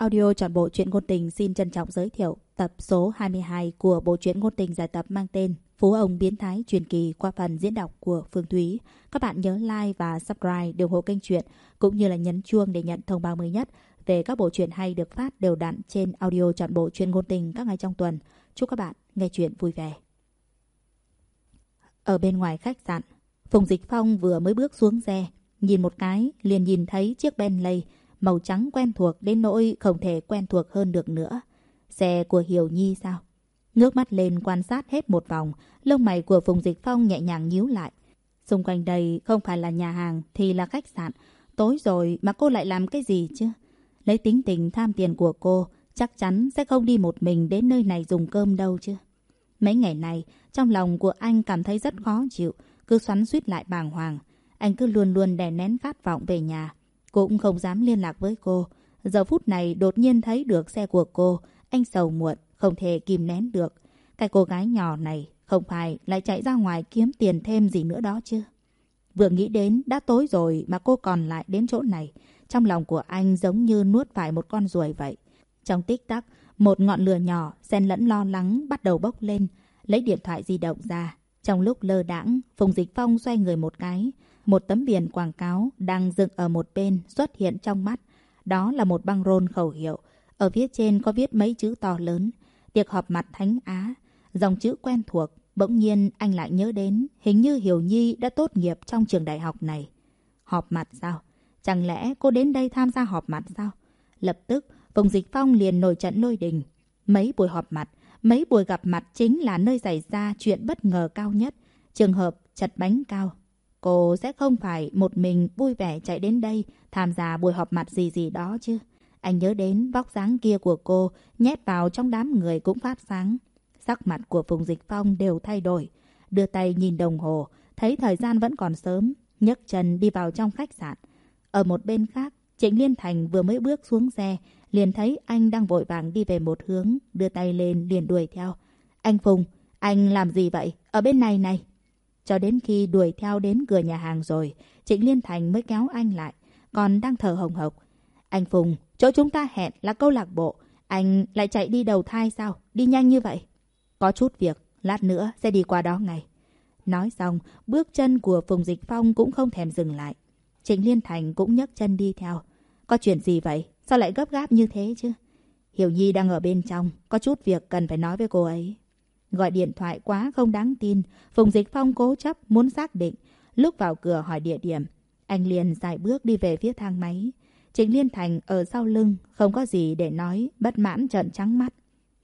Audio chọn bộ truyện ngôn tình xin trân trọng giới thiệu tập số 22 của bộ truyện ngôn tình giải tập mang tên Phú ông biến thái truyền kỳ qua phần diễn đọc của Phương Thúy. Các bạn nhớ like và subscribe để ủng hộ kênh truyện cũng như là nhấn chuông để nhận thông báo mới nhất về các bộ truyện hay được phát đều đặn trên audio chọn bộ truyện ngôn tình các ngày trong tuần. Chúc các bạn nghe truyện vui vẻ. Ở bên ngoài khách sạn, Phùng Dịch Phong vừa mới bước xuống xe, nhìn một cái liền nhìn thấy chiếc Bentley màu trắng quen thuộc đến nỗi không thể quen thuộc hơn được nữa. Xe của Hiểu Nhi sao? Ngước mắt lên quan sát hết một vòng, lông mày của Phùng Dịch Phong nhẹ nhàng nhíu lại. Xung quanh đây không phải là nhà hàng thì là khách sạn. Tối rồi mà cô lại làm cái gì chứ? Lấy tính tình tham tiền của cô, chắc chắn sẽ không đi một mình đến nơi này dùng cơm đâu chứ. Mấy ngày này, trong lòng của anh cảm thấy rất khó chịu, cứ xoắn suýt lại bàng hoàng. Anh cứ luôn luôn đè nén khát vọng về nhà. Cũng không dám liên lạc với cô. Giờ phút này đột nhiên thấy được xe của cô, anh sầu muộn, không thể kìm nén được. Cái cô gái nhỏ này không phải lại chạy ra ngoài kiếm tiền thêm gì nữa đó chứ. Vừa nghĩ đến đã tối rồi mà cô còn lại đến chỗ này. Trong lòng của anh giống như nuốt phải một con ruồi vậy. Trong tích tắc, một ngọn lửa nhỏ xen lẫn lo lắng bắt đầu bốc lên. Lấy điện thoại di động ra. Trong lúc lơ đãng, Phùng Dịch Phong xoay người một cái. Một tấm biển quảng cáo đang dựng ở một bên xuất hiện trong mắt. Đó là một băng rôn khẩu hiệu. Ở phía trên có viết mấy chữ to lớn. Tiệc họp mặt Thánh Á. Dòng chữ quen thuộc. Bỗng nhiên anh lại nhớ đến hình như Hiểu Nhi đã tốt nghiệp trong trường đại học này. Họp mặt sao? Chẳng lẽ cô đến đây tham gia họp mặt sao? Lập tức, Phùng Dịch Phong liền nổi trận lôi đình. Mấy buổi họp mặt, mấy buổi gặp mặt chính là nơi xảy ra chuyện bất ngờ cao nhất. Trường hợp chật bánh cao. Cô sẽ không phải một mình vui vẻ chạy đến đây tham gia buổi họp mặt gì gì đó chứ. Anh nhớ đến vóc dáng kia của cô nhét vào trong đám người cũng phát sáng. Sắc mặt của Phùng Dịch Phong đều thay đổi. Đưa tay nhìn đồng hồ, thấy thời gian vẫn còn sớm, nhấc chân đi vào trong khách sạn. Ở một bên khác, Trịnh Liên Thành vừa mới bước xuống xe, liền thấy anh đang vội vàng đi về một hướng, đưa tay lên liền đuổi theo. Anh Phùng, anh làm gì vậy? Ở bên này này. Cho đến khi đuổi theo đến cửa nhà hàng rồi, Trịnh Liên Thành mới kéo anh lại, còn đang thở hồng hộc. Anh Phùng, chỗ chúng ta hẹn là câu lạc bộ, anh lại chạy đi đầu thai sao? Đi nhanh như vậy. Có chút việc, lát nữa sẽ đi qua đó ngay. Nói xong, bước chân của Phùng Dịch Phong cũng không thèm dừng lại. Trịnh Liên Thành cũng nhấc chân đi theo. Có chuyện gì vậy? Sao lại gấp gáp như thế chứ? Hiểu Nhi đang ở bên trong, có chút việc cần phải nói với cô ấy. Gọi điện thoại quá không đáng tin, Phùng Dịch Phong cố chấp muốn xác định. Lúc vào cửa hỏi địa điểm, anh liền dài bước đi về phía thang máy. Trịnh Liên Thành ở sau lưng, không có gì để nói, bất mãn trợn trắng mắt.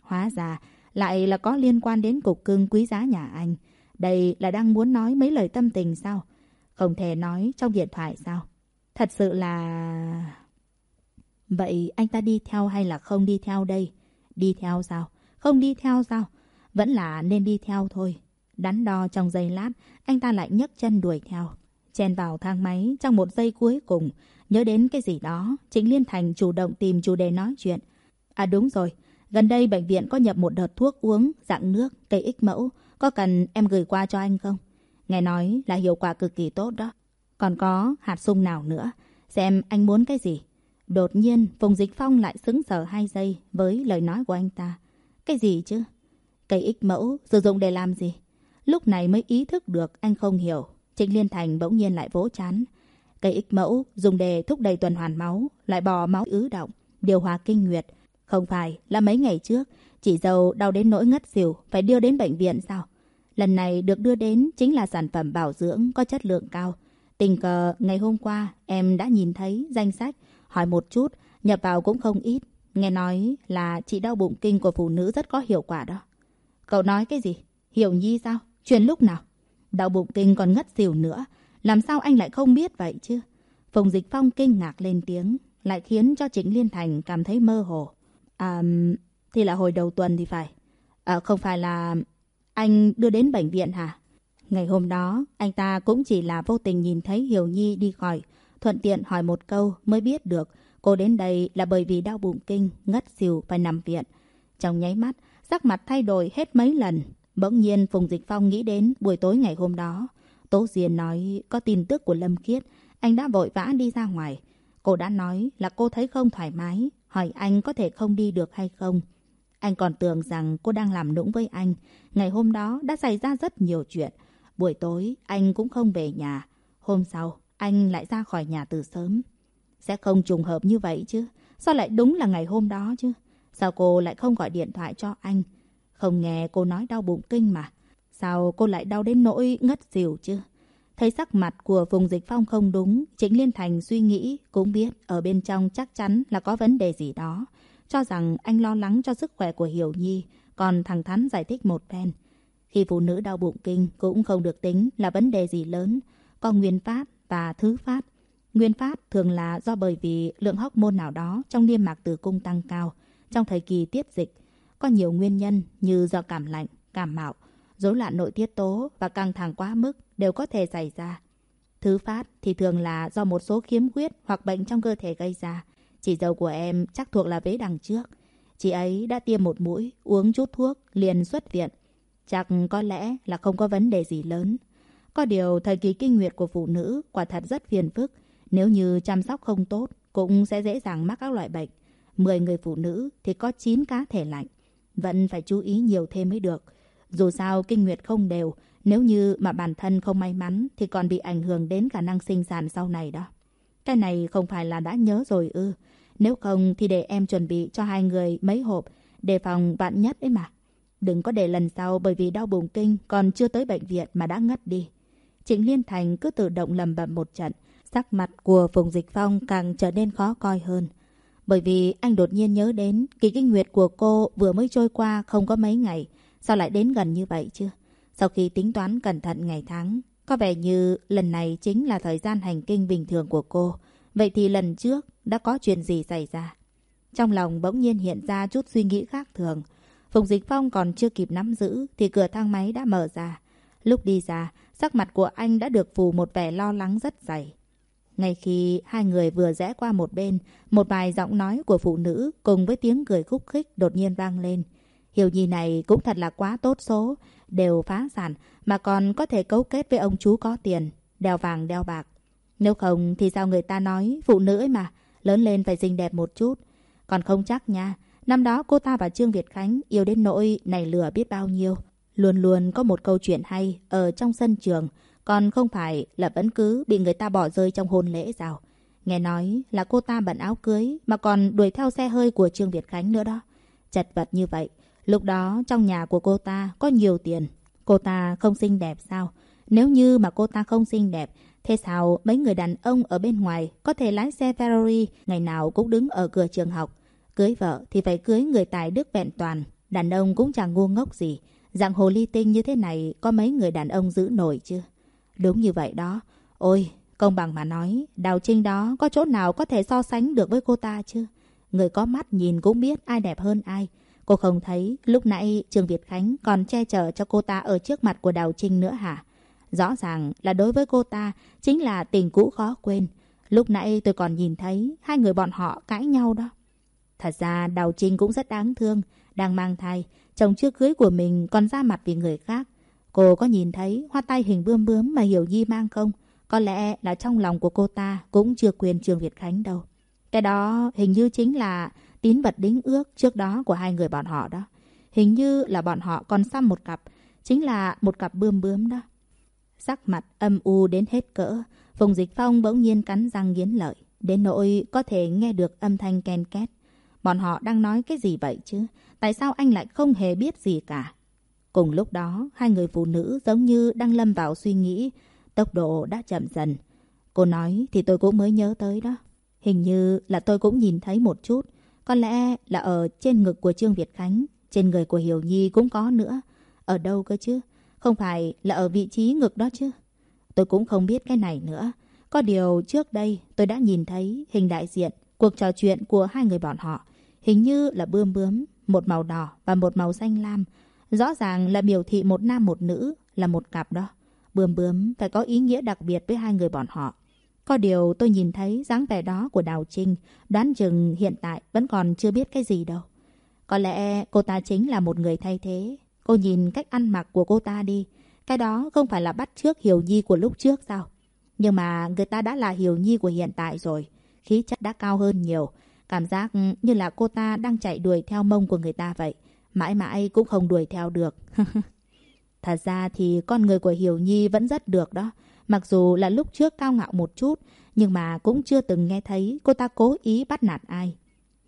Hóa ra, lại là có liên quan đến cục cưng quý giá nhà anh. Đây là đang muốn nói mấy lời tâm tình sao? Không thể nói trong điện thoại sao? Thật sự là... Vậy anh ta đi theo hay là không đi theo đây? Đi theo sao? Không đi theo sao? Vẫn là nên đi theo thôi. Đắn đo trong giây lát, anh ta lại nhấc chân đuổi theo. Chen vào thang máy trong một giây cuối cùng. Nhớ đến cái gì đó, Trịnh Liên Thành chủ động tìm chủ đề nói chuyện. À đúng rồi, gần đây bệnh viện có nhập một đợt thuốc uống dạng nước cây ích mẫu. Có cần em gửi qua cho anh không? Nghe nói là hiệu quả cực kỳ tốt đó. Còn có hạt sung nào nữa? Xem anh muốn cái gì? Đột nhiên, Phùng Dịch Phong lại xứng sở hai giây với lời nói của anh ta. Cái gì chứ? Cây ích mẫu sử dụng để làm gì? Lúc này mới ý thức được anh không hiểu. Trịnh Liên Thành bỗng nhiên lại vỗ chán. Cây ích mẫu dùng để thúc đẩy tuần hoàn máu, lại bò máu ứ động, điều hòa kinh nguyệt. Không phải là mấy ngày trước, chị dầu đau đến nỗi ngất xỉu, phải đưa đến bệnh viện sao? Lần này được đưa đến chính là sản phẩm bảo dưỡng có chất lượng cao. Tình cờ ngày hôm qua em đã nhìn thấy danh sách, hỏi một chút, nhập vào cũng không ít. Nghe nói là trị đau bụng kinh của phụ nữ rất có hiệu quả đó. Cậu nói cái gì? Hiểu nhi sao? chuyện lúc nào? Đau bụng kinh còn ngất xỉu nữa. Làm sao anh lại không biết vậy chứ? Phùng Dịch Phong kinh ngạc lên tiếng, lại khiến cho Trịnh Liên Thành cảm thấy mơ hồ. À, thì là hồi đầu tuần thì phải. À, không phải là anh đưa đến bệnh viện hả? Ngày hôm đó, anh ta cũng chỉ là vô tình nhìn thấy Hiểu Nhi đi khỏi, thuận tiện hỏi một câu mới biết được cô đến đây là bởi vì đau bụng kinh, ngất xỉu phải nằm viện. Trong nháy mắt, sắc mặt thay đổi hết mấy lần. Bỗng nhiên Phùng Dịch Phong nghĩ đến buổi tối ngày hôm đó. Tố Diên nói có tin tức của Lâm Khiết, anh đã vội vã đi ra ngoài. Cô đã nói là cô thấy không thoải mái, hỏi anh có thể không đi được hay không. Anh còn tưởng rằng cô đang làm nũng với anh. Ngày hôm đó đã xảy ra rất nhiều chuyện. Buổi tối anh cũng không về nhà. Hôm sau anh lại ra khỏi nhà từ sớm. Sẽ không trùng hợp như vậy chứ. Sao lại đúng là ngày hôm đó chứ? Sao cô lại không gọi điện thoại cho anh? Không nghe cô nói đau bụng kinh mà. Sao cô lại đau đến nỗi ngất xỉu chứ? Thấy sắc mặt của Phùng Dịch Phong không đúng, Trịnh Liên Thành suy nghĩ, cũng biết ở bên trong chắc chắn là có vấn đề gì đó. Cho rằng anh lo lắng cho sức khỏe của Hiểu Nhi, còn thẳng thắn giải thích một phen. Khi phụ nữ đau bụng kinh cũng không được tính là vấn đề gì lớn, có nguyên phát và thứ phát. Nguyên phát thường là do bởi vì lượng hormone nào đó trong niêm mạc tử cung tăng cao trong thời kỳ tiết dịch. Có nhiều nguyên nhân như do cảm lạnh, cảm mạo, rối loạn nội tiết tố và căng thẳng quá mức đều có thể xảy ra. Thứ phát thì thường là do một số khiếm khuyết hoặc bệnh trong cơ thể gây ra. Chị dâu của em chắc thuộc là vế đằng trước. Chị ấy đã tiêm một mũi, uống chút thuốc, liền xuất viện. Chắc có lẽ là không có vấn đề gì lớn. Có điều thời kỳ kinh nguyệt của phụ nữ quả thật rất phiền phức. Nếu như chăm sóc không tốt, cũng sẽ dễ dàng mắc các loại bệnh. 10 người phụ nữ thì có 9 cá thể lạnh. Vẫn phải chú ý nhiều thêm mới được. Dù sao kinh nguyệt không đều, nếu như mà bản thân không may mắn thì còn bị ảnh hưởng đến khả năng sinh sản sau này đó. Cái này không phải là đã nhớ rồi ư. Nếu không thì để em chuẩn bị cho hai người mấy hộp, đề phòng vạn nhất ấy mà. Đừng có để lần sau bởi vì đau bụng kinh còn chưa tới bệnh viện mà đã ngất đi. Trịnh Liên Thành cứ tự động lầm bầm một trận. Sắc mặt của Phùng Dịch Phong càng trở nên khó coi hơn. Bởi vì anh đột nhiên nhớ đến kỳ kinh nguyệt của cô vừa mới trôi qua không có mấy ngày. Sao lại đến gần như vậy chứ? Sau khi tính toán cẩn thận ngày tháng, có vẻ như lần này chính là thời gian hành kinh bình thường của cô. Vậy thì lần trước đã có chuyện gì xảy ra? Trong lòng bỗng nhiên hiện ra chút suy nghĩ khác thường. Phùng Dịch Phong còn chưa kịp nắm giữ thì cửa thang máy đã mở ra. Lúc đi ra, sắc mặt của anh đã được phủ một vẻ lo lắng rất dày. Ngay khi hai người vừa rẽ qua một bên, một vài giọng nói của phụ nữ cùng với tiếng cười khúc khích đột nhiên vang lên. Hiểu Nhi này cũng thật là quá tốt số, đều phá sản mà còn có thể cấu kết với ông chú có tiền, đeo vàng đeo bạc. Nếu không thì sao người ta nói phụ nữ ấy mà, lớn lên phải xinh đẹp một chút. Còn không chắc nha, năm đó cô ta và Trương Việt Khánh yêu đến nỗi này lửa biết bao nhiêu. Luôn luôn có một câu chuyện hay ở trong sân trường, còn không phải là vẫn cứ bị người ta bỏ rơi trong hôn lễ sao. Nghe nói là cô ta bận áo cưới mà còn đuổi theo xe hơi của Trương Việt Khánh nữa đó. Chật vật như vậy, lúc đó trong nhà của cô ta có nhiều tiền. Cô ta không xinh đẹp sao? Nếu như mà cô ta không xinh đẹp, thế sao mấy người đàn ông ở bên ngoài có thể lái xe Ferrari ngày nào cũng đứng ở cửa trường học? Cưới vợ thì phải cưới người tài đức vẹn toàn. Đàn ông cũng chẳng ngu ngốc gì. Dạng hồ ly tinh như thế này có mấy người đàn ông giữ nổi chứ? Đúng như vậy đó. Ôi, công bằng mà nói, Đào Trinh đó có chỗ nào có thể so sánh được với cô ta chứ? Người có mắt nhìn cũng biết ai đẹp hơn ai. Cô không thấy lúc nãy Trương Việt Khánh còn che chở cho cô ta ở trước mặt của Đào Trinh nữa hả? Rõ ràng là đối với cô ta chính là tình cũ khó quên. Lúc nãy tôi còn nhìn thấy hai người bọn họ cãi nhau đó. Thật ra Đào Trinh cũng rất đáng thương, đang mang thai, chồng chưa cưới của mình còn ra mặt vì người khác. Cô có nhìn thấy hoa tay hình bươm bướm mà Hiểu Nhi mang không? Có lẽ là trong lòng của cô ta cũng chưa quyền Trường Việt Khánh đâu. Cái đó hình như chính là tín vật đính ước trước đó của hai người bọn họ đó. Hình như là bọn họ còn xăm một cặp, chính là một cặp bươm bướm đó. Sắc mặt âm u đến hết cỡ, Phùng Dịch Phong bỗng nhiên cắn răng nghiến lợi, đến nỗi có thể nghe được âm thanh ken két. Bọn họ đang nói cái gì vậy chứ? Tại sao anh lại không hề biết gì cả? Cùng lúc đó, hai người phụ nữ giống như đang lâm vào suy nghĩ, tốc độ đã chậm dần. Cô nói thì tôi cũng mới nhớ tới đó. Hình như là tôi cũng nhìn thấy một chút. Có lẽ là ở trên ngực của Trương Việt Khánh, trên người của Hiểu Nhi cũng có nữa. Ở đâu cơ chứ? Không phải là ở vị trí ngực đó chứ? Tôi cũng không biết cái này nữa. Có điều trước đây tôi đã nhìn thấy hình đại diện, cuộc trò chuyện của hai người bọn họ. Hình như là bươm bướm, một màu đỏ và một màu xanh lam. Rõ ràng là biểu thị một nam một nữ là một cặp đó. bướm bướm phải có ý nghĩa đặc biệt với hai người bọn họ. Có điều tôi nhìn thấy dáng vẻ đó của Đào Trinh, đoán chừng hiện tại vẫn còn chưa biết cái gì đâu. Có lẽ cô ta chính là một người thay thế. Cô nhìn cách ăn mặc của cô ta đi. Cái đó không phải là bắt trước Hiểu Nhi của lúc trước sao? Nhưng mà người ta đã là Hiểu Nhi của hiện tại rồi. Khí chất đã cao hơn nhiều. Cảm giác như là cô ta đang chạy đuổi theo mông của người ta vậy. Mãi mãi cũng không đuổi theo được. Thật ra thì con người của Hiểu Nhi vẫn rất được đó. Mặc dù là lúc trước cao ngạo một chút, nhưng mà cũng chưa từng nghe thấy cô ta cố ý bắt nạt ai.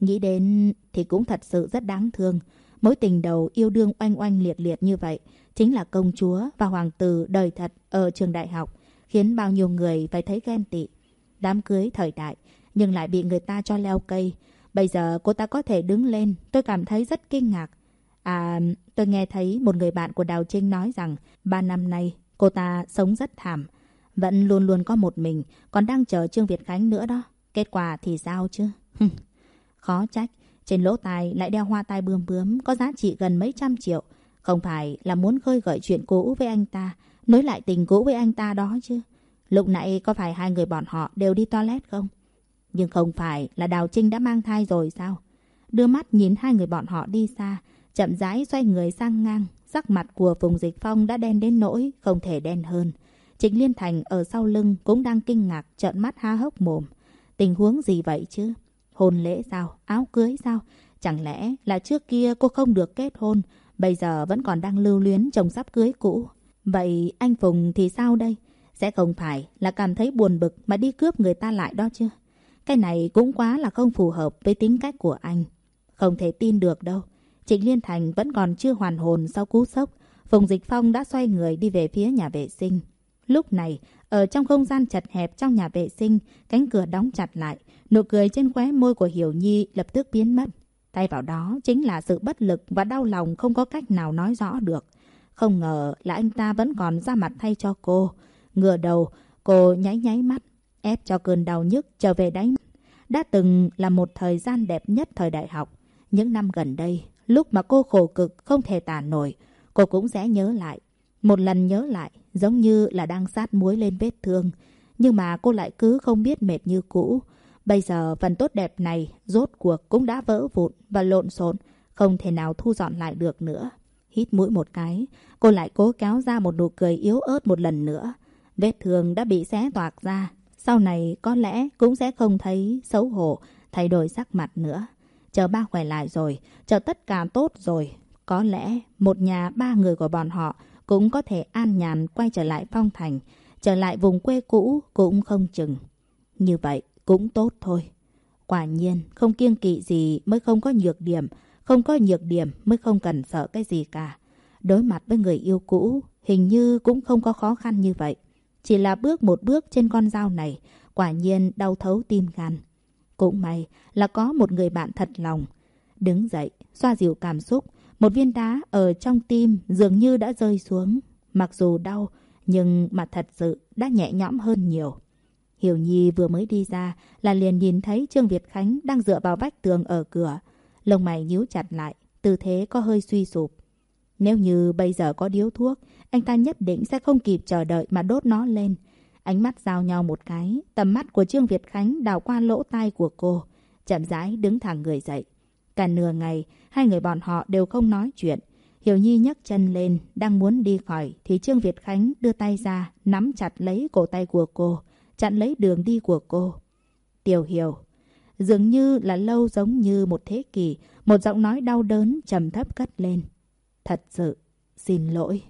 Nghĩ đến thì cũng thật sự rất đáng thương. Mối tình đầu yêu đương oanh oanh liệt liệt như vậy chính là công chúa và hoàng tử đời thật ở trường đại học, khiến bao nhiêu người phải thấy ghen tị. Đám cưới thời đại, nhưng lại bị người ta cho leo cây. Bây giờ cô ta có thể đứng lên, tôi cảm thấy rất kinh ngạc. À, tôi nghe thấy một người bạn của Đào Trinh nói rằng ba năm nay cô ta sống rất thảm. Vẫn luôn luôn có một mình, còn đang chờ Trương Việt Khánh nữa đó. Kết quả thì sao chứ? Khó trách, trên lỗ tai lại đeo hoa tai bươm bướm có giá trị gần mấy trăm triệu. Không phải là muốn khơi gợi chuyện cũ với anh ta, nối lại tình cũ với anh ta đó chứ. Lúc nãy có phải hai người bọn họ đều đi toilet không? Nhưng không phải là Đào Trinh đã mang thai rồi sao? Đưa mắt nhìn hai người bọn họ đi xa, chậm rãi xoay người sang ngang. Sắc mặt của Phùng Dịch Phong đã đen đến nỗi không thể đen hơn. Trịnh Liên Thành ở sau lưng cũng đang kinh ngạc trợn mắt há hốc mồm. Tình huống gì vậy chứ? Hôn lễ sao? Áo cưới sao? Chẳng lẽ là trước kia cô không được kết hôn, bây giờ vẫn còn đang lưu luyến chồng sắp cưới cũ? Vậy anh Phùng thì sao đây? Sẽ không phải là cảm thấy buồn bực mà đi cướp người ta lại đó chứ? Cái này cũng quá là không phù hợp với tính cách của anh. Không thể tin được đâu. Trịnh Liên Thành vẫn còn chưa hoàn hồn sau cú sốc. Phùng Dịch Phong đã xoay người đi về phía nhà vệ sinh. Lúc này, ở trong không gian chật hẹp trong nhà vệ sinh, cánh cửa đóng chặt lại. Nụ cười trên khóe môi của Hiểu Nhi lập tức biến mất. Thay vào đó chính là sự bất lực và đau lòng không có cách nào nói rõ được. Không ngờ là anh ta vẫn còn ra mặt thay cho cô. Ngửa đầu, cô nháy nháy mắt, ép cho cơn đau nhức trở về đáy. Đã từng là một thời gian đẹp nhất thời đại học. Những năm gần đây, lúc mà cô khổ cực không thể tả nổi, cô cũng sẽ nhớ lại. Một lần nhớ lại, giống như là đang sát muối lên vết thương. Nhưng mà cô lại cứ không biết mệt như cũ. Bây giờ phần tốt đẹp này rốt cuộc cũng đã vỡ vụn và lộn xộn, không thể nào thu dọn lại được nữa. Hít mũi một cái, cô lại cố kéo ra một nụ cười yếu ớt một lần nữa. Vết thương đã bị xé toạc ra. Sau này có lẽ cũng sẽ không thấy xấu hổ, thay đổi sắc mặt nữa. Chờ ba khỏe lại rồi, chờ tất cả tốt rồi. Có lẽ một nhà ba người của bọn họ cũng có thể an nhàn quay trở lại phong thành, trở lại vùng quê cũ cũng không chừng. Như vậy cũng tốt thôi. Quả nhiên, không kiêng kỵ gì mới không có nhược điểm, không có nhược điểm mới không cần sợ cái gì cả. Đối mặt với người yêu cũ, hình như cũng không có khó khăn như vậy. Chỉ là bước một bước trên con dao này, quả nhiên đau thấu tim gan. Cũng may là có một người bạn thật lòng. Đứng dậy, xoa dịu cảm xúc, một viên đá ở trong tim dường như đã rơi xuống. Mặc dù đau, nhưng mà thật sự đã nhẹ nhõm hơn nhiều. Hiểu Nhi vừa mới đi ra là liền nhìn thấy Trương Việt Khánh đang dựa vào vách tường ở cửa. Lông mày nhíu chặt lại, tư thế có hơi suy sụp. Nếu như bây giờ có điếu thuốc, anh ta nhất định sẽ không kịp chờ đợi mà đốt nó lên. Ánh mắt giao nhau một cái, tầm mắt của Trương Việt Khánh đào qua lỗ tai của cô. Chậm rãi đứng thẳng người dậy. Cả nửa ngày, hai người bọn họ đều không nói chuyện. Hiểu Nhi nhấc chân lên, đang muốn đi khỏi, thì Trương Việt Khánh đưa tay ra, nắm chặt lấy cổ tay của cô, chặn lấy đường đi của cô. Tiểu Hiểu, dường như là lâu giống như một thế kỷ, một giọng nói đau đớn trầm thấp cất lên. Thật sự, xin lỗi.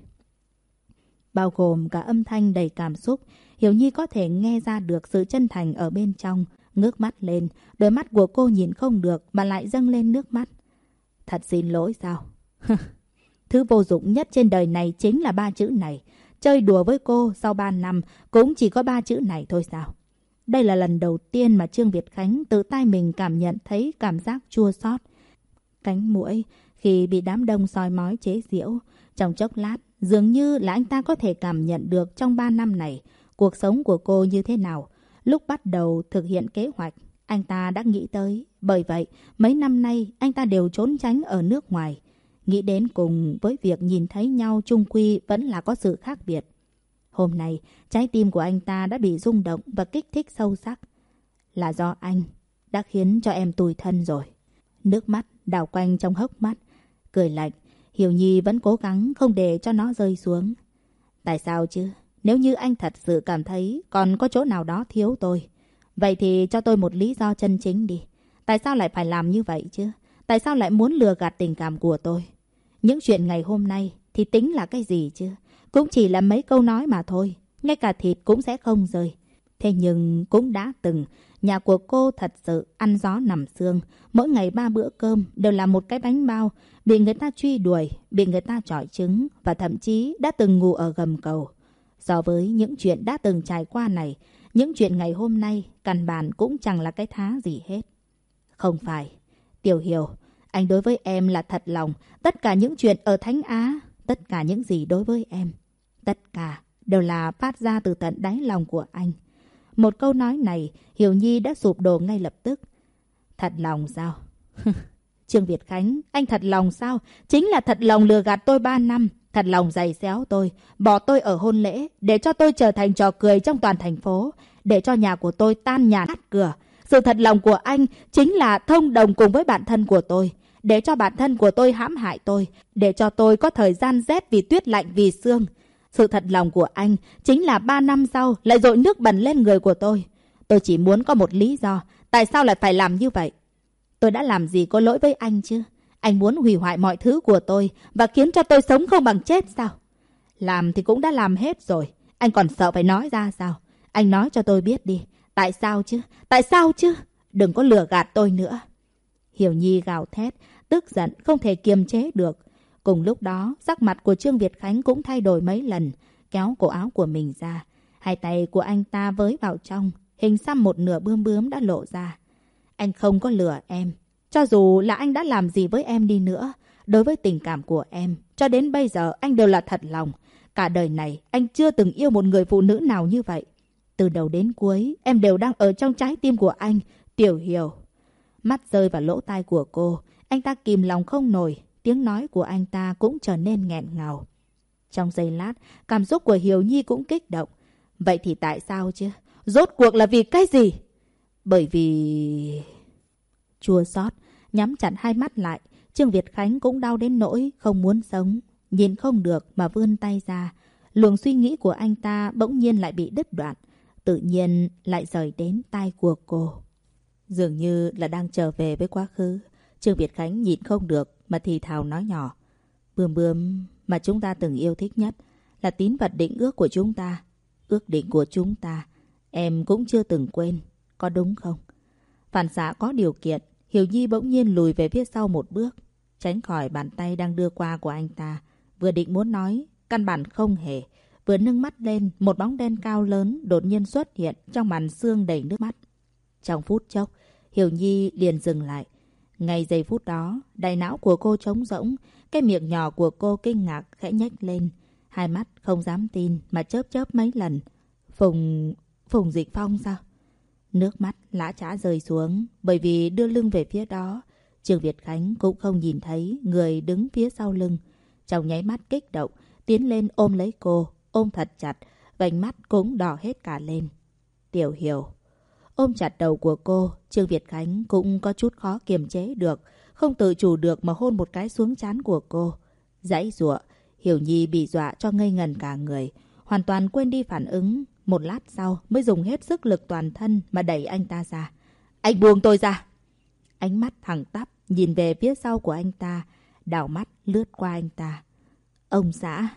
Bao gồm cả âm thanh đầy cảm xúc, Hiểu Nhi có thể nghe ra được sự chân thành ở bên trong, ngước mắt lên, đôi mắt của cô nhìn không được mà lại dâng lên nước mắt. Thật xin lỗi sao? Thứ vô dụng nhất trên đời này chính là ba chữ này. Chơi đùa với cô sau ba năm cũng chỉ có ba chữ này thôi sao? Đây là lần đầu tiên mà Trương Việt Khánh tự tay mình cảm nhận thấy cảm giác chua xót. Cánh mũi khi bị đám đông soi mói chế giễu. Trong chốc lát, dường như là anh ta có thể cảm nhận được trong ba năm này cuộc sống của cô như thế nào. Lúc bắt đầu thực hiện kế hoạch, anh ta đã nghĩ tới. Bởi vậy, mấy năm nay anh ta đều trốn tránh ở nước ngoài. Nghĩ đến cùng với việc nhìn thấy nhau chung quy vẫn là có sự khác biệt. Hôm nay, trái tim của anh ta đã bị rung động và kích thích sâu sắc. Là do anh đã khiến cho em tủi thân rồi. Nước mắt đào quanh trong hốc mắt. Cười lạnh, Hiểu Nhi vẫn cố gắng không để cho nó rơi xuống. Tại sao chứ? Nếu như anh thật sự cảm thấy còn có chỗ nào đó thiếu tôi, vậy thì cho tôi một lý do chân chính đi. Tại sao lại phải làm như vậy chứ? Tại sao lại muốn lừa gạt tình cảm của tôi? Những chuyện ngày hôm nay thì tính là cái gì chứ? Cũng chỉ là mấy câu nói mà thôi. Ngay cả thịt cũng sẽ không rơi. Thế nhưng cũng đã từng, nhà của cô thật sự ăn gió nằm xương. Mỗi ngày ba bữa cơm đều là một cái bánh bao, bị người ta truy đuổi, bị người ta trọi trứng và thậm chí đã từng ngủ ở gầm cầu. So với những chuyện đã từng trải qua này, những chuyện ngày hôm nay căn bản cũng chẳng là cái thá gì hết. Không phải. Tiểu Hiểu, anh đối với em là thật lòng. Tất cả những chuyện ở Thánh Á, tất cả những gì đối với em, tất cả đều là phát ra từ tận đáy lòng của anh. Một câu nói này, Hiểu Nhi đã sụp đổ ngay lập tức. Thật lòng sao? Trương Việt Khánh, anh thật lòng sao? Chính là thật lòng lừa gạt tôi ba năm. Thật lòng dày xéo tôi, bỏ tôi ở hôn lễ, để cho tôi trở thành trò cười trong toàn thành phố, để cho nhà của tôi tan nhà nát cửa. Sự thật lòng của anh chính là thông đồng cùng với bản thân của tôi, để cho bản thân của tôi hãm hại tôi, để cho tôi có thời gian rét vì tuyết lạnh vì xương. Sự thật lòng của anh chính là ba năm sau lại dội nước bẩn lên người của tôi. Tôi chỉ muốn có một lý do, tại sao lại phải làm như vậy? Tôi đã làm gì có lỗi với anh chứ? Anh muốn hủy hoại mọi thứ của tôi và khiến cho tôi sống không bằng chết sao? Làm thì cũng đã làm hết rồi. Anh còn sợ phải nói ra sao? Anh nói cho tôi biết đi. Tại sao chứ? Tại sao chứ? Đừng có lừa gạt tôi nữa. Hiểu Nhi gào thét, tức giận, không thể kiềm chế được. Cùng lúc đó, sắc mặt của Trương Việt Khánh cũng thay đổi mấy lần, kéo cổ áo của mình ra. Hai tay của anh ta với vào trong, hình xăm một nửa bươm bướm đã lộ ra. Anh không có lừa em. Cho dù là anh đã làm gì với em đi nữa, đối với tình cảm của em, cho đến bây giờ anh đều là thật lòng. Cả đời này, anh chưa từng yêu một người phụ nữ nào như vậy. Từ đầu đến cuối, em đều đang ở trong trái tim của anh, Tiểu Hiểu. Mắt rơi vào lỗ tai của cô, anh ta kìm lòng không nổi, tiếng nói của anh ta cũng trở nên nghẹn ngào. Trong giây lát, cảm xúc của Hiểu Nhi cũng kích động. Vậy thì tại sao chứ? Rốt cuộc là vì cái gì? Bởi vì... Chua xót nhắm chặt hai mắt lại, Trương Việt Khánh cũng đau đến nỗi không muốn sống. Nhìn không được mà vươn tay ra. Luồng suy nghĩ của anh ta bỗng nhiên lại bị đứt đoạn. Tự nhiên lại rời đến tai của cô. Dường như là đang trở về với quá khứ. Trương Việt Khánh nhìn không được mà thì thào nói nhỏ. Bươm bươm mà chúng ta từng yêu thích nhất là tín vật định ước của chúng ta. Ước định của chúng ta. Em cũng chưa từng quên. Có đúng không? Phản xạ có điều kiện. Hiểu Nhi bỗng nhiên lùi về phía sau một bước. Tránh khỏi bàn tay đang đưa qua của anh ta. Vừa định muốn nói. Căn bản không hề. Vừa nâng mắt lên. Một bóng đen cao lớn đột nhiên xuất hiện trong màn xương đầy nước mắt. Trong phút chốc. Hiểu Nhi liền dừng lại. Ngay giây phút đó, đại não của cô trống rỗng, cái miệng nhỏ của cô kinh ngạc khẽ nhếch lên. Hai mắt không dám tin mà chớp chớp mấy lần. Phùng... Phùng Dịch Phong sao? Nước mắt lã chã rơi xuống bởi vì đưa lưng về phía đó. Trường Việt Khánh cũng không nhìn thấy người đứng phía sau lưng. Trong nháy mắt kích động, tiến lên ôm lấy cô, ôm thật chặt, vành mắt cũng đỏ hết cả lên. Tiểu hiểu. Ôm chặt đầu của cô, Trương Việt Khánh cũng có chút khó kiềm chế được, không tự chủ được mà hôn một cái xuống chán của cô. Dãy rụa, Hiểu Nhi bị dọa cho ngây ngần cả người, hoàn toàn quên đi phản ứng. Một lát sau mới dùng hết sức lực toàn thân mà đẩy anh ta ra. Anh buông tôi ra! Ánh mắt thẳng tắp nhìn về phía sau của anh ta, đảo mắt lướt qua anh ta. Ông xã!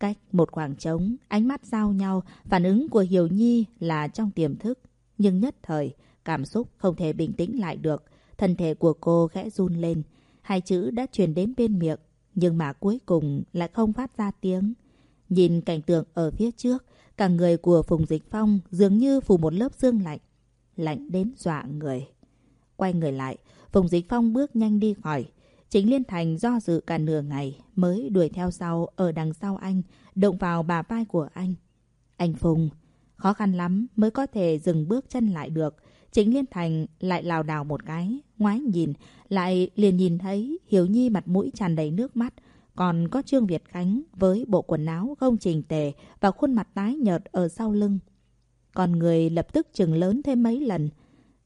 Cách một khoảng trống, ánh mắt giao nhau, phản ứng của Hiểu Nhi là trong tiềm thức. Nhưng nhất thời, cảm xúc không thể bình tĩnh lại được. Thân thể của cô khẽ run lên. Hai chữ đã truyền đến bên miệng, nhưng mà cuối cùng lại không phát ra tiếng. Nhìn cảnh tượng ở phía trước, cả người của Phùng Dịch Phong dường như phủ một lớp xương lạnh. Lạnh đến dọa người. Quay người lại, Phùng Dịch Phong bước nhanh đi khỏi. Chính Liên Thành do dự cả nửa ngày mới đuổi theo sau ở đằng sau anh, động vào bà vai của anh. Anh Phùng, khó khăn lắm mới có thể dừng bước chân lại được. Chính Liên Thành lại lào đảo một cái, ngoái nhìn, lại liền nhìn thấy Hiểu Nhi mặt mũi tràn đầy nước mắt. Còn có Trương Việt Khánh với bộ quần áo không chỉnh tề và khuôn mặt tái nhợt ở sau lưng. Còn người lập tức chừng lớn thêm mấy lần.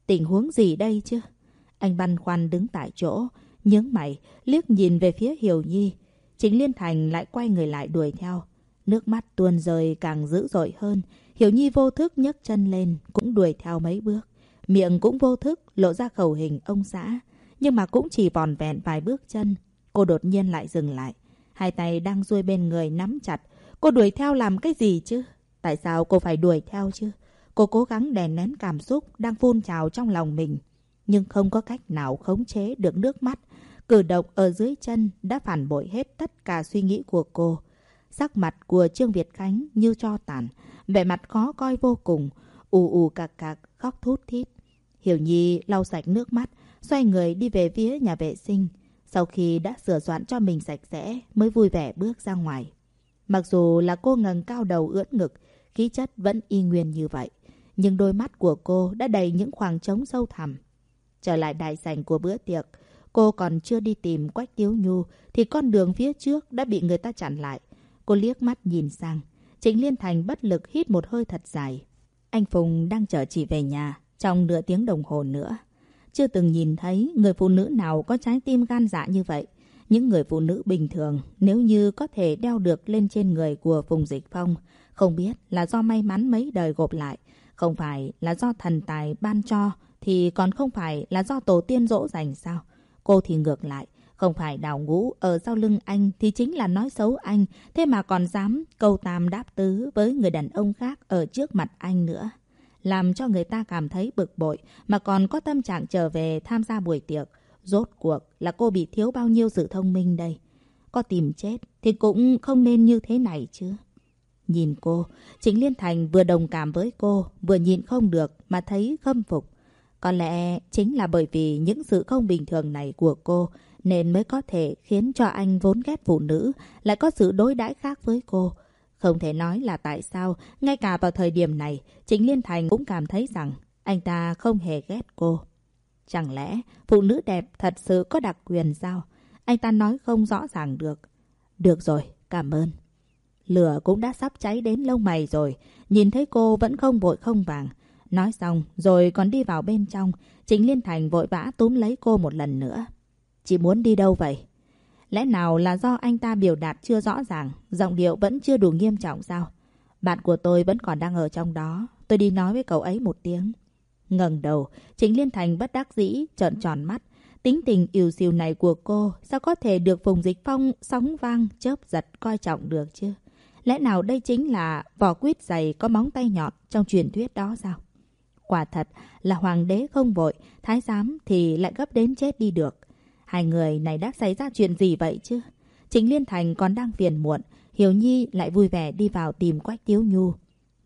Tình huống gì đây chứ? Anh băn khoăn đứng tại chỗ, nhướng mày, liếc nhìn về phía Hiểu Nhi. Chính Liên Thành lại quay người lại đuổi theo. Nước mắt tuôn rơi càng dữ dội hơn. Hiểu Nhi vô thức nhấc chân lên, cũng đuổi theo mấy bước. miệng cũng vô thức lộ ra khẩu hình ông xã. Nhưng mà cũng chỉ vòn vẹn vài bước chân. Cô đột nhiên lại dừng lại. Hai tay đang duỗi bên người nắm chặt. Cô đuổi theo làm cái gì chứ? Tại sao cô phải đuổi theo chứ? Cô cố gắng đè nén cảm xúc đang phun trào trong lòng mình. Nhưng không có cách nào khống chế được nước mắt. Cử động ở dưới chân đã phản bội hết tất cả suy nghĩ của cô. Sắc mặt của Trương Việt Khánh như cho tàn. Vẻ mặt khó coi vô cùng. ù ù cạc cạc, khóc thút thít. Hiểu Nhi lau sạch nước mắt, xoay người đi về phía nhà vệ sinh. Sau khi đã sửa soạn cho mình sạch sẽ, mới vui vẻ bước ra ngoài. Mặc dù là cô ngẩng cao đầu ưỡn ngực, khí chất vẫn y nguyên như vậy. Nhưng đôi mắt của cô đã đầy những khoảng trống sâu thẳm. Trở lại đại sảnh của bữa tiệc, cô còn chưa đi tìm Quách Tiếu Nhu thì con đường phía trước đã bị người ta chặn lại. Cô liếc mắt nhìn sang. Trịnh Liên Thành bất lực hít một hơi thật dài. Anh Phùng đang chở chị về nhà trong nửa tiếng đồng hồ nữa. Chưa từng nhìn thấy người phụ nữ nào có trái tim gan dạ như vậy. Những người phụ nữ bình thường nếu như có thể đeo được lên trên người của Phùng Dịch Phong, không biết là do may mắn mấy đời gộp lại, không phải là do thần tài ban cho, thì còn không phải là do tổ tiên dỗ dành sao? Cô thì ngược lại, không phải đào ngũ ở sau lưng anh thì chính là nói xấu anh, thế mà còn dám câu tam đáp tứ với người đàn ông khác ở trước mặt anh nữa. Làm cho người ta cảm thấy bực bội mà còn có tâm trạng trở về tham gia buổi tiệc. Rốt cuộc là cô bị thiếu bao nhiêu sự thông minh đây. Có tìm chết thì cũng không nên như thế này chứ. Nhìn cô, Trịnh Liên Thành vừa đồng cảm với cô, vừa nhịn không được mà thấy khâm phục. Có lẽ chính là bởi vì những sự không bình thường này của cô nên mới có thể khiến cho anh vốn ghét phụ nữ lại có sự đối đãi khác với cô. Không thể nói là tại sao, ngay cả vào thời điểm này, chính Liên Thành cũng cảm thấy rằng anh ta không hề ghét cô. Chẳng lẽ phụ nữ đẹp thật sự có đặc quyền sao? Anh ta nói không rõ ràng được. Được rồi, cảm ơn. Lửa cũng đã sắp cháy đến lông mày rồi. Nhìn thấy cô vẫn không vội không vàng. Nói xong rồi còn đi vào bên trong. Chính Liên Thành vội vã túm lấy cô một lần nữa. Chị muốn đi đâu vậy? Lẽ nào là do anh ta biểu đạt chưa rõ ràng, giọng điệu vẫn chưa đủ nghiêm trọng sao? Bạn của tôi vẫn còn đang ở trong đó. Tôi đi nói với cậu ấy một tiếng. ngẩng đầu, Chính Liên Thành bất đắc dĩ, trợn tròn mắt. Tính tình yêu siêu này của cô sao có thể được Phùng Dịch Phong sóng vang chớp giật coi trọng được chứ? Lẽ nào đây chính là vỏ quýt dày có móng tay nhọn trong truyền thuyết đó sao? Quả thật là hoàng đế không vội, thái giám thì lại gấp đến chết đi được. Hai người này đã xảy ra chuyện gì vậy chứ? Chính Liên Thành còn đang phiền muộn, Hiểu Nhi lại vui vẻ đi vào tìm Quách Tiếu Nhu.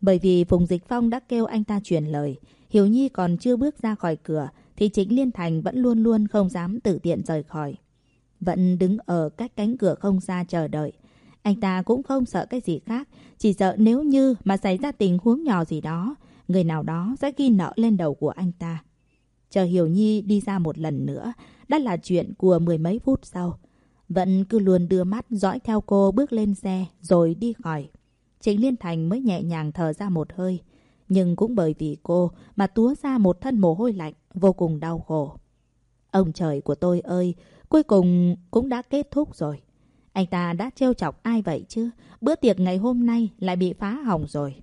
Bởi vì Phùng Dịch Phong đã kêu anh ta truyền lời, Hiểu Nhi còn chưa bước ra khỏi cửa, thì chính Liên Thành vẫn luôn luôn không dám tự tiện rời khỏi. Vẫn đứng ở cách cánh cửa không xa chờ đợi. Anh ta cũng không sợ cái gì khác, chỉ sợ nếu như mà xảy ra tình huống nhỏ gì đó, người nào đó sẽ ghi nợ lên đầu của anh ta. Chờ Hiểu Nhi đi ra một lần nữa, đã là chuyện của mười mấy phút sau. Vẫn cứ luôn đưa mắt dõi theo cô bước lên xe rồi đi khỏi. Trịnh Liên Thành mới nhẹ nhàng thở ra một hơi. Nhưng cũng bởi vì cô mà túa ra một thân mồ hôi lạnh vô cùng đau khổ. Ông trời của tôi ơi, cuối cùng cũng đã kết thúc rồi. Anh ta đã trêu chọc ai vậy chứ? Bữa tiệc ngày hôm nay lại bị phá hỏng rồi.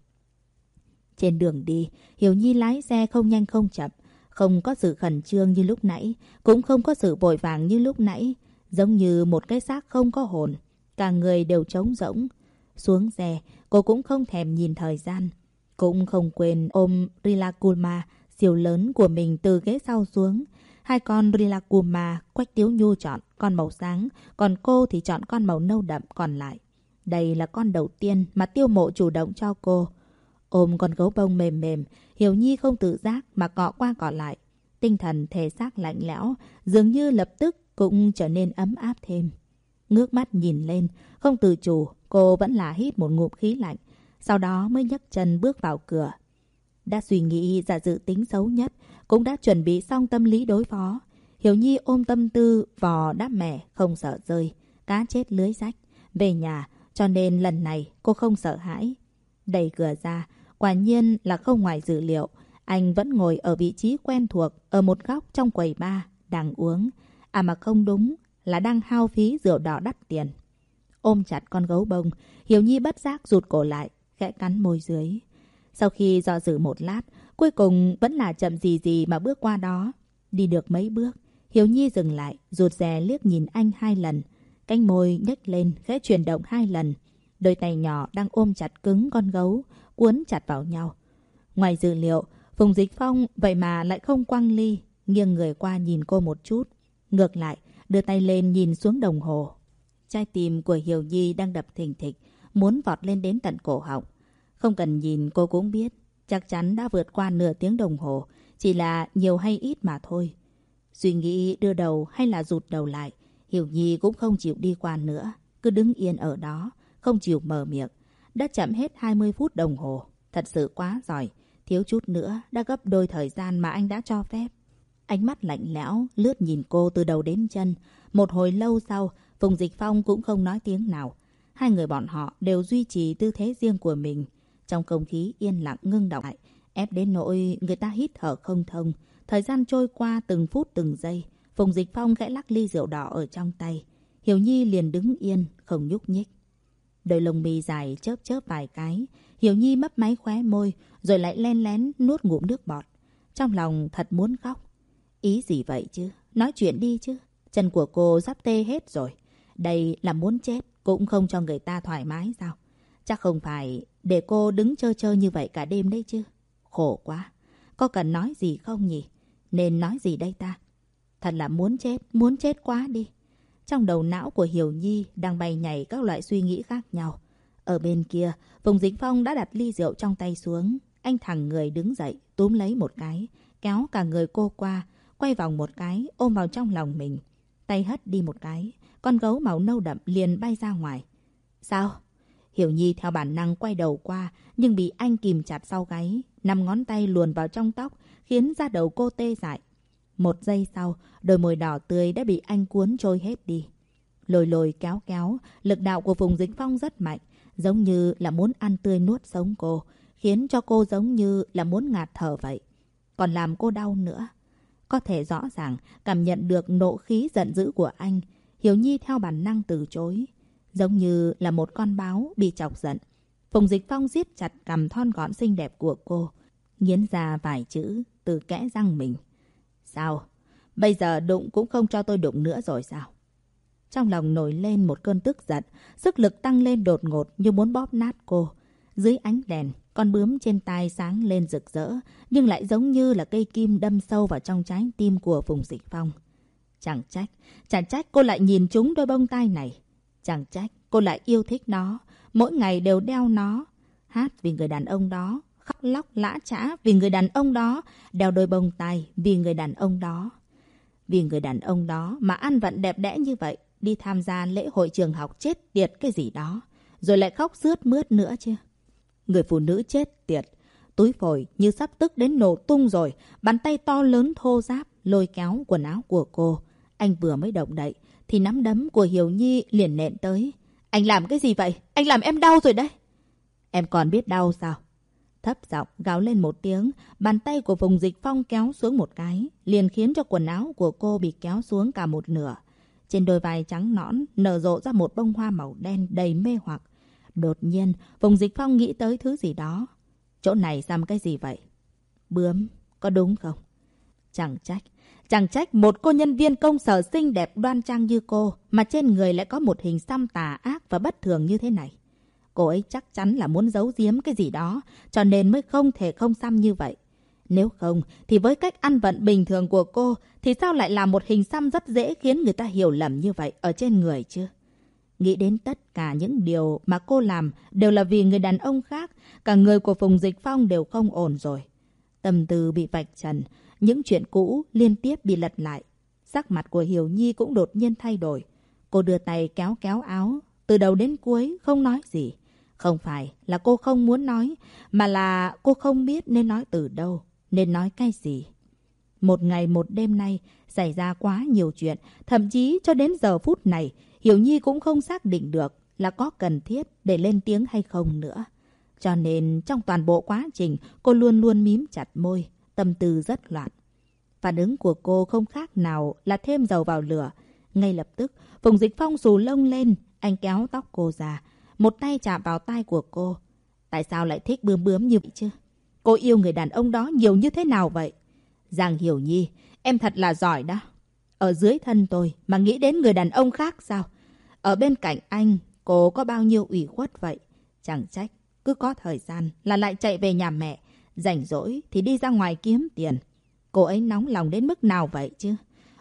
Trên đường đi, Hiểu Nhi lái xe không nhanh không chậm. Không có sự khẩn trương như lúc nãy, cũng không có sự vội vàng như lúc nãy. Giống như một cái xác không có hồn. Cả người đều trống rỗng. Xuống xe, cô cũng không thèm nhìn thời gian. Cũng không quên ôm Rilakulma, siêu lớn của mình từ ghế sau xuống. Hai con Rilakuma, Quách Tiếu Nhu chọn con màu sáng, còn cô thì chọn con màu nâu đậm còn lại. Đây là con đầu tiên mà tiêu mộ chủ động cho cô. Ôm con gấu bông mềm mềm, Hiểu Nhi không tự giác mà cọ qua cọ lại. Tinh thần thể xác lạnh lẽo, dường như lập tức cũng trở nên ấm áp thêm. Ngước mắt nhìn lên, không tự chủ, cô vẫn là hít một ngụm khí lạnh. Sau đó mới nhấc chân bước vào cửa. Đã suy nghĩ ra dự tính xấu nhất, cũng đã chuẩn bị xong tâm lý đối phó. Hiểu Nhi ôm tâm tư, vò đáp mẹ, không sợ rơi. Cá chết lưới rách. Về nhà, cho nên lần này cô không sợ hãi. Đẩy cửa ra, quả nhiên là không ngoài dự liệu. Anh vẫn ngồi ở vị trí quen thuộc, ở một góc trong quầy bar, đang uống. À mà không đúng, là đang hao phí rượu đỏ đắt tiền. Ôm chặt con gấu bông, Hiểu Nhi bất giác rụt cổ lại, khẽ cắn môi dưới. Sau khi dò dự một lát, cuối cùng vẫn là chậm gì gì mà bước qua đó. Đi được mấy bước, Hiếu Nhi dừng lại, rụt rè liếc nhìn anh hai lần. Cánh môi nhếch lên, khẽ chuyển động hai lần. Đôi tay nhỏ đang ôm chặt cứng con gấu, cuốn chặt vào nhau. Ngoài dự liệu, Phùng Dịch Phong vậy mà lại không quăng ly, nghiêng người qua nhìn cô một chút. Ngược lại, đưa tay lên nhìn xuống đồng hồ. Trái tim của Hiểu Nhi đang đập thình thịch, muốn vọt lên đến tận cổ họng. Không cần nhìn cô cũng biết, chắc chắn đã vượt qua nửa tiếng đồng hồ, chỉ là nhiều hay ít mà thôi. Suy nghĩ đưa đầu hay là rụt đầu lại, Hiểu Nhi cũng không chịu đi qua nữa, cứ đứng yên ở đó, không chịu mở miệng. Đã chậm hết 20 phút đồng hồ, thật sự quá giỏi, thiếu chút nữa đã gấp đôi thời gian mà anh đã cho phép. Ánh mắt lạnh lẽo, lướt nhìn cô từ đầu đến chân. Một hồi lâu sau, Phùng Dịch Phong cũng không nói tiếng nào. Hai người bọn họ đều duy trì tư thế riêng của mình. Trong không khí yên lặng ngưng động lại, ép đến nỗi người ta hít thở không thông. Thời gian trôi qua từng phút từng giây. Phùng Dịch Phong khẽ lắc ly rượu đỏ ở trong tay. Hiểu Nhi liền đứng yên, không nhúc nhích. Đôi lông mi dài chớp chớp vài cái. Hiểu Nhi mấp máy khóe môi, rồi lại len lén nuốt ngụm nước bọt. Trong lòng thật muốn khóc. Ý gì vậy chứ? Nói chuyện đi chứ. Chân của cô sắp tê hết rồi. Đây là muốn chết, cũng không cho người ta thoải mái sao? Chắc không phải để cô đứng chơi chơi như vậy cả đêm đấy chứ. Khổ quá. Có cần nói gì không nhỉ? Nên nói gì đây ta? Thật là muốn chết, muốn chết quá đi. Trong đầu não của Hiểu Nhi đang bay nhảy các loại suy nghĩ khác nhau. Ở bên kia, Phùng Dính Phong đã đặt ly rượu trong tay xuống. Anh thẳng người đứng dậy, túm lấy một cái, kéo cả người cô qua, quay vòng một cái, ôm vào trong lòng mình. Tay hất đi một cái, con gấu màu nâu đậm liền bay ra ngoài. Sao? Hiểu Nhi theo bản năng quay đầu qua, nhưng bị anh kìm chặt sau gáy, năm ngón tay luồn vào trong tóc, khiến da đầu cô tê dại. Một giây sau, đôi môi đỏ tươi đã bị anh cuốn trôi hết đi. Lồi lồi kéo kéo, lực đạo của Phùng Dính Phong rất mạnh, giống như là muốn ăn tươi nuốt sống cô, khiến cho cô giống như là muốn ngạt thở vậy. Còn làm cô đau nữa. Có thể rõ ràng cảm nhận được nộ khí giận dữ của anh. hiếu Nhi theo bản năng từ chối. Giống như là một con báo bị chọc giận. Phùng Dịch Phong siết chặt cầm thon gọn xinh đẹp của cô. Nghiến ra vài chữ từ kẽ răng mình. Sao? Bây giờ đụng cũng không cho tôi đụng nữa rồi sao? Trong lòng nổi lên một cơn tức giận. Sức lực tăng lên đột ngột như muốn bóp nát cô. Dưới ánh đèn, con bướm trên tai sáng lên rực rỡ, nhưng lại giống như là cây kim đâm sâu vào trong trái tim của Phùng Dịch Phong. Chẳng trách, chẳng trách cô lại nhìn chúng đôi bông tai này. Chẳng trách cô lại yêu thích nó, mỗi ngày đều đeo nó. Hát vì người đàn ông đó, khóc lóc lã trã vì người đàn ông đó, đeo đôi bông tai vì người đàn ông đó. Vì người đàn ông đó mà ăn vận đẹp đẽ như vậy, đi tham gia lễ hội trường học chết tiệt cái gì đó, rồi lại khóc rướt mướt nữa chứ. Người phụ nữ chết tiệt. Túi phổi như sắp tức đến nổ tung rồi. Bàn tay to lớn thô giáp lôi kéo quần áo của cô. Anh vừa mới động đậy thì nắm đấm của Hiểu Nhi liền nện tới. Anh làm cái gì vậy? Anh làm em đau rồi đấy. Em còn biết đau sao? Thấp giọng gào lên một tiếng, bàn tay của Phùng Dịch Phong kéo xuống một cái, liền khiến cho quần áo của cô bị kéo xuống cả một nửa. Trên đôi vai trắng nõn nở rộ ra một bông hoa màu đen đầy mê hoặc. Đột nhiên, Phùng Dịch Phong nghĩ tới thứ gì đó. Chỗ này xăm cái gì vậy? Bướm, có đúng không? Chẳng trách. Chẳng trách một cô nhân viên công sở xinh đẹp đoan trang như cô mà trên người lại có một hình xăm tà ác và bất thường như thế này. Cô ấy chắc chắn là muốn giấu giếm cái gì đó cho nên mới không thể không xăm như vậy. Nếu không thì với cách ăn vận bình thường của cô thì sao lại là một hình xăm rất dễ khiến người ta hiểu lầm như vậy ở trên người chứ? Nghĩ đến tất cả những điều mà cô làm đều là vì người đàn ông khác, cả người của Phùng Dịch Phong đều không ổn rồi. Tâm tư bị vạch trần, những chuyện cũ liên tiếp bị lật lại. Sắc mặt của Hiểu Nhi cũng đột nhiên thay đổi. Cô đưa tay kéo kéo áo, từ đầu đến cuối không nói gì. Không phải là cô không muốn nói, mà là cô không biết nên nói từ đâu, nên nói cái gì. Một ngày một đêm nay xảy ra quá nhiều chuyện, thậm chí cho đến giờ phút này, Hiểu Nhi cũng không xác định được là có cần thiết để lên tiếng hay không nữa. Cho nên trong toàn bộ quá trình, cô luôn luôn mím chặt môi, tâm tư rất loạn. Phản ứng của cô không khác nào là thêm dầu vào lửa. Ngay lập tức, Phùng Dịch Phong xù lông lên, anh kéo tóc cô ra, một tay chạm vào tai của cô. Tại sao lại thích bướm bướm như vậy chứ? cô yêu người đàn ông đó nhiều như thế nào vậy? Giang Hiểu Nhi, em thật là giỏi đó. Ở dưới thân tôi mà nghĩ đến người đàn ông khác sao? Ở bên cạnh anh, cô có bao nhiêu ủy khuất vậy? Chẳng trách, cứ có thời gian là lại chạy về nhà mẹ. Rảnh rỗi thì đi ra ngoài kiếm tiền. Cô ấy nóng lòng đến mức nào vậy chứ?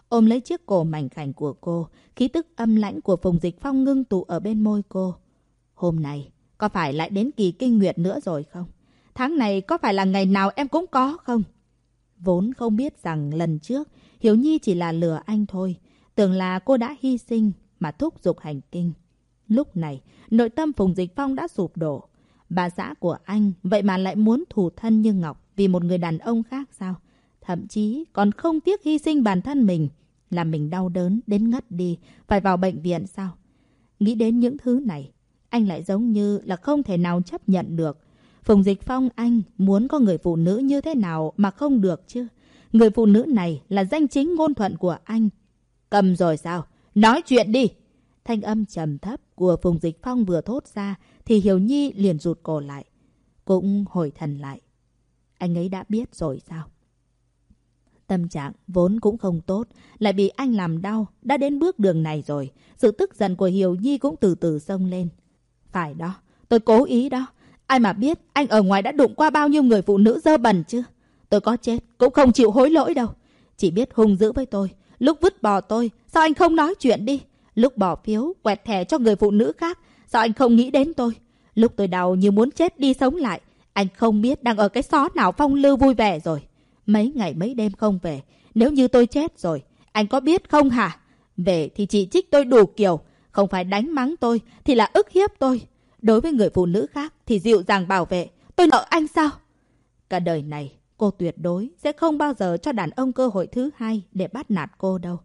Ôm lấy chiếc cổ mảnh khảnh của cô, khí tức âm lãnh của Phùng Dịch Phong ngưng tụ ở bên môi cô. Hôm nay, có phải lại đến kỳ kinh nguyệt nữa rồi không? Tháng này có phải là ngày nào em cũng có không? Vốn không biết rằng lần trước, Hiểu Nhi chỉ là lừa anh thôi. Tưởng là cô đã hy sinh mà thúc giục hành kinh. Lúc này, nội tâm Phùng Dịch Phong đã sụp đổ. Bà xã của anh vậy mà lại muốn thủ thân như Ngọc vì một người đàn ông khác sao? Thậm chí còn không tiếc hy sinh bản thân mình, làm mình đau đớn đến ngất đi, phải vào bệnh viện sao? Nghĩ đến những thứ này, anh lại giống như là không thể nào chấp nhận được. Phùng Dịch Phong anh muốn có người phụ nữ như thế nào mà không được chứ? Người phụ nữ này là danh chính ngôn thuận của anh. Cầm rồi sao? Nói chuyện đi! Thanh âm trầm thấp của Phùng Dịch Phong vừa thốt ra thì Hiểu Nhi liền rụt cổ lại. Cũng hồi thần lại. Anh ấy đã biết rồi sao? Tâm trạng vốn cũng không tốt, lại bị anh làm đau, đã đến bước đường này rồi. Sự tức giận của Hiểu Nhi cũng từ từ sông lên. Phải đó, tôi cố ý đó. Ai mà biết anh ở ngoài đã đụng qua bao nhiêu người phụ nữ dơ bẩn chứ? Tôi có chết cũng không chịu hối lỗi đâu. Chỉ biết hung dữ với tôi. Lúc vứt bỏ tôi, sao anh không nói chuyện đi? Lúc bỏ phiếu, quẹt thẻ cho người phụ nữ khác, sao anh không nghĩ đến tôi? Lúc tôi đau như muốn chết đi sống lại, anh không biết đang ở cái xó nào phong lưu vui vẻ rồi. Mấy ngày mấy đêm không về, nếu như tôi chết rồi, anh có biết không hả? Về thì chỉ trích tôi đủ kiểu, không phải đánh mắng tôi thì là ức hiếp tôi. Đối với người phụ nữ khác thì dịu dàng bảo vệ, tôi nợ anh sao? Cả đời này, cô tuyệt đối sẽ không bao giờ cho đàn ông cơ hội thứ hai để bắt nạt cô đâu.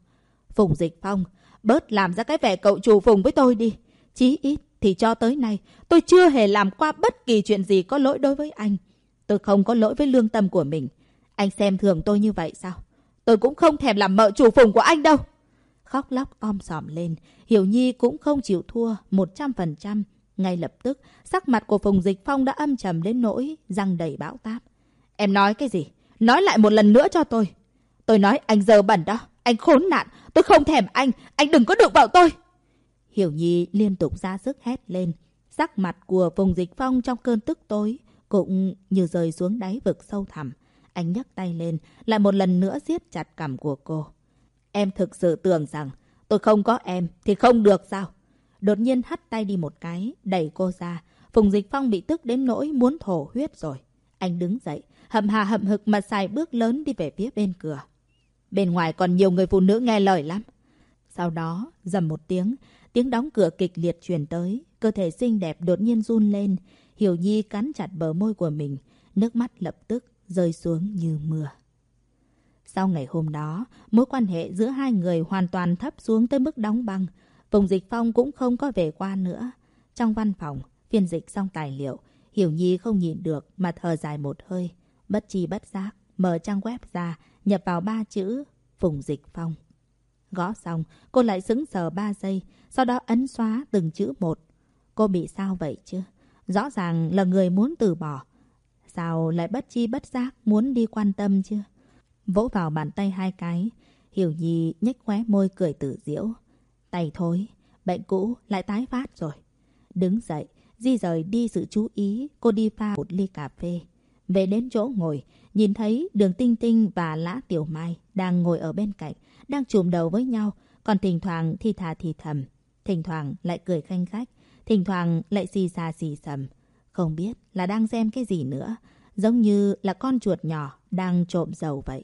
Phùng Dịch Phong, bớt làm ra cái vẻ cậu chủ Phùng với tôi đi. Chí ít thì cho tới nay tôi chưa hề làm qua bất kỳ chuyện gì có lỗi đối với anh. Tôi không có lỗi với lương tâm của mình. Anh xem thường tôi như vậy sao? Tôi cũng không thèm làm mợ chủ phùng của anh đâu. Khóc lóc om sòm lên, Hiểu Nhi cũng không chịu thua 100%. Ngay lập tức, sắc mặt của Phùng Dịch Phong đã âm trầm đến nỗi răng đầy bão táp. Em nói cái gì? Nói lại một lần nữa cho tôi. Tôi nói anh giờ bẩn đó. Anh khốn nạn. Tôi không thèm anh. Anh đừng có đụng vào tôi. Hiểu Nhi liên tục ra sức hét lên. Sắc mặt của Phùng Dịch Phong trong cơn tức tối cũng như rơi xuống đáy vực sâu thẳm. Anh nhấc tay lên, lại một lần nữa siết chặt cằm của cô. Em thực sự tưởng rằng tôi không có em thì không được sao? Đột nhiên hắt tay đi một cái, đẩy cô ra. Phùng Dịch Phong bị tức đến nỗi muốn thổ huyết rồi. Anh đứng dậy, hậm hà hậm hực mà xài bước lớn đi về phía bên cửa. Bên ngoài còn nhiều người phụ nữ nghe lời lắm. Sau đó, dầm một tiếng, tiếng đóng cửa kịch liệt truyền tới. Cơ thể xinh đẹp đột nhiên run lên. Hiểu Nhi cắn chặt bờ môi của mình. Nước mắt lập tức rơi xuống như mưa. Sau ngày hôm đó, mối quan hệ giữa hai người hoàn toàn thấp xuống tới mức đóng băng. Vùng dịch phong cũng không có về qua nữa. Trong văn phòng, phiên dịch xong tài liệu, Hiểu Nhi không nhìn được mà thở dài một hơi. Bất chi bất giác, mở trang web ra, nhập vào ba chữ Phùng Dịch Phong. Gõ xong, cô lại sững sờ ba giây, sau đó ấn xóa từng chữ một. Cô bị sao vậy chứ? Rõ ràng là người muốn từ bỏ, Sao lại bất chi bất giác muốn đi quan tâm chưa Vỗ vào bàn tay hai cái, Hiểu Nhi nhếch khóe môi cười tử diễu. Tay thôi bệnh cũ lại tái phát rồi. Đứng dậy, di rời đi sự chú ý, cô đi pha một ly cà phê. Về đến chỗ ngồi, nhìn thấy đường tinh tinh và lã tiểu mai đang ngồi ở bên cạnh, đang chùm đầu với nhau, còn thỉnh thoảng thì thà thì thầm, thỉnh thoảng lại cười khanh khách, thỉnh thoảng lại xì xa xì sầm. Không biết là đang xem cái gì nữa. Giống như là con chuột nhỏ đang trộm dầu vậy.